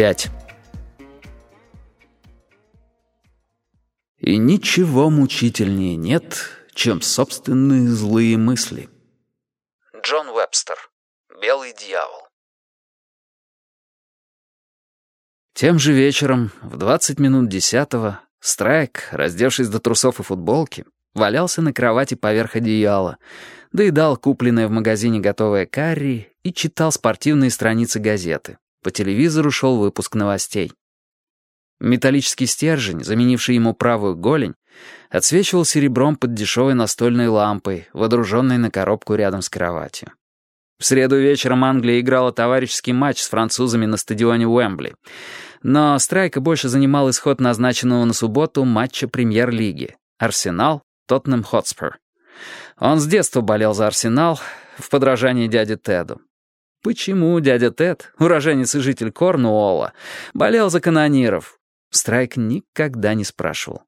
5. И ничего мучительнее нет, чем собственные злые мысли. Джон Вебстер. Белый дьявол. Тем же вечером, в 20 минут десятого, Страйк, раздевшись до трусов и футболки, валялся на кровати поверх одеяла, доедал купленное в магазине готовое карри и читал спортивные страницы газеты. По телевизору шел выпуск новостей. Металлический стержень, заменивший ему правую голень, отсвечивал серебром под дешевой настольной лампой, водруженной на коробку рядом с кроватью. В среду вечером Англия играла товарищеский матч с французами на стадионе Уэмбли. Но Страйка больше занимал исход назначенного на субботу матча премьер-лиги. Арсенал, Тоттенхэм Хотспур. Он с детства болел за Арсенал, в подражании дяде Теду. Почему дядя Тед, уроженец и житель Корнуолла, болел за канониров? Страйк никогда не спрашивал.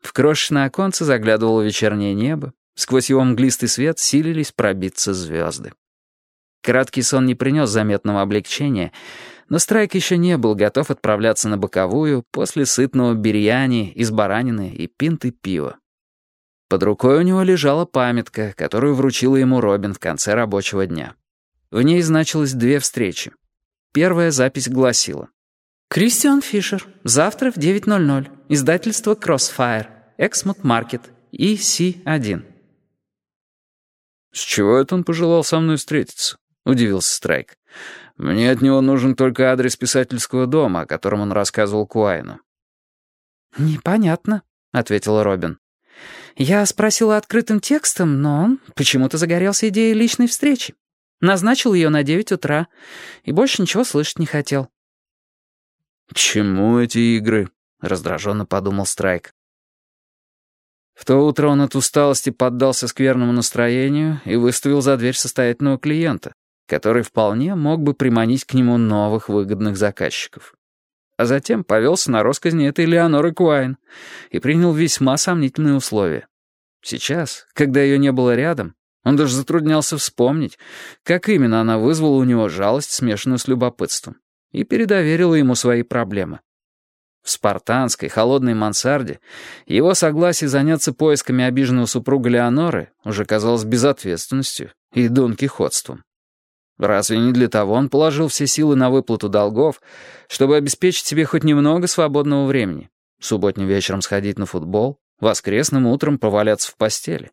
В крошечное оконце заглядывало вечернее небо, сквозь его мглистый свет силились пробиться звезды. Краткий сон не принес заметного облегчения, но Страйк еще не был готов отправляться на боковую после сытного бирьяни из баранины и пинты пива. Под рукой у него лежала памятка, которую вручила ему Робин в конце рабочего дня. В ней значилось две встречи. Первая запись гласила. «Кристиан Фишер. Завтра в 9.00. Издательство Crossfire. Эксмут Маркет. EC1». «С чего это он пожелал со мной встретиться?» — удивился Страйк. «Мне от него нужен только адрес писательского дома, о котором он рассказывал Куайну». «Непонятно», — ответила Робин. «Я спросила открытым текстом, но он почему-то загорелся идеей личной встречи. Назначил ее на девять утра и больше ничего слышать не хотел. «Чему эти игры?» — раздраженно подумал Страйк. В то утро он от усталости поддался скверному настроению и выставил за дверь состоятельного клиента, который вполне мог бы приманить к нему новых выгодных заказчиков. А затем повелся на росказни этой Леоноры Куайн и принял весьма сомнительные условия. Сейчас, когда ее не было рядом, он даже затруднялся вспомнить, как именно она вызвала у него жалость, смешанную с любопытством, и передоверила ему свои проблемы. В спартанской, холодной мансарде его согласие заняться поисками обиженного супруга Леоноры уже казалось безответственностью и донкихотством. Разве не для того он положил все силы на выплату долгов, чтобы обеспечить себе хоть немного свободного времени, субботним вечером сходить на футбол, воскресным утром поваляться в постели?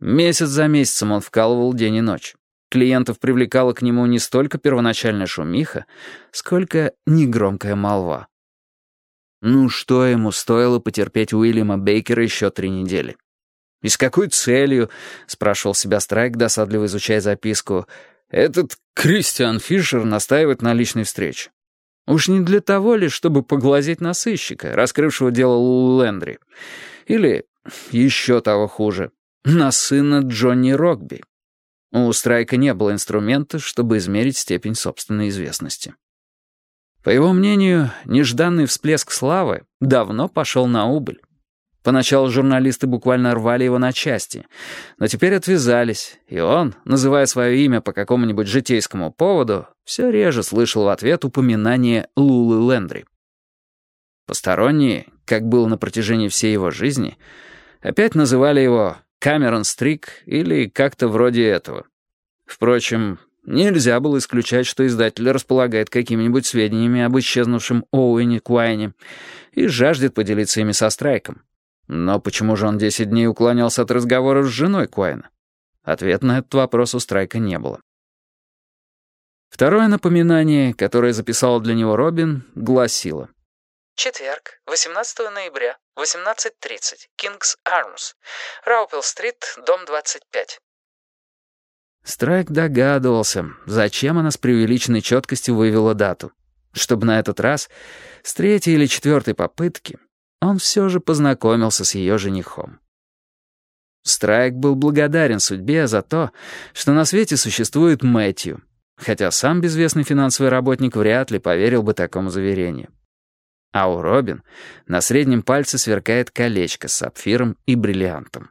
Месяц за месяцем он вкалывал день и ночь. Клиентов привлекала к нему не столько первоначальная шумиха, сколько негромкая молва. Ну что ему стоило потерпеть Уильяма Бейкера еще три недели? «И с какой целью?» — спрашивал себя Страйк, досадливо изучая записку. «Этот Кристиан Фишер настаивает на личной встрече. Уж не для того ли, чтобы поглазеть на сыщика, раскрывшего дело Лулу? Или, еще того хуже, на сына Джонни Рокби. У Страйка не было инструмента, чтобы измерить степень собственной известности. По его мнению, нежданный всплеск славы давно пошел на убыль. Поначалу журналисты буквально рвали его на части, но теперь отвязались, и он, называя свое имя по какому-нибудь житейскому поводу, все реже слышал в ответ упоминание Лулы Лендри. Посторонние, как было на протяжении всей его жизни, опять называли его Камерон Стрик или как-то вроде этого. Впрочем, нельзя было исключать, что издатель располагает какими-нибудь сведениями об исчезнувшем Оуэне Куайне и жаждет поделиться ими со Страйком. Но почему же он 10 дней уклонялся от разговоров с женой Куайна? Ответ на этот вопрос у Страйка не было. Второе напоминание, которое записал для него Робин, гласило — Четверг, 18 ноября, 18.30, Кингс Армс, Раупел-стрит, дом 25. Страйк догадывался, зачем она с преувеличенной четкостью вывела дату. Чтобы на этот раз, с третьей или четвертой попытки, он все же познакомился с ее женихом. Страйк был благодарен судьбе за то, что на свете существует Мэтью, хотя сам безвестный финансовый работник вряд ли поверил бы такому заверению. А у Робин на среднем пальце сверкает колечко с сапфиром и бриллиантом.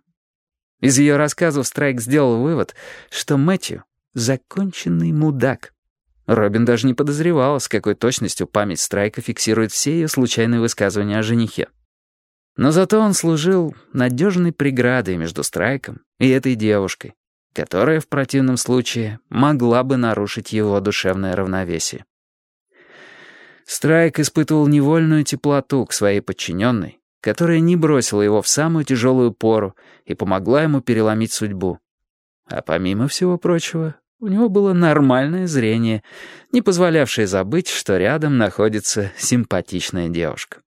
Из ее рассказов Страйк сделал вывод, что Мэтью — законченный мудак. Робин даже не подозревала, с какой точностью память Страйка фиксирует все ее случайные высказывания о женихе. Но зато он служил надежной преградой между Страйком и этой девушкой, которая в противном случае могла бы нарушить его душевное равновесие. Страйк испытывал невольную теплоту к своей подчиненной, которая не бросила его в самую тяжелую пору и помогла ему переломить судьбу. А помимо всего прочего, у него было нормальное зрение, не позволявшее забыть, что рядом находится симпатичная девушка.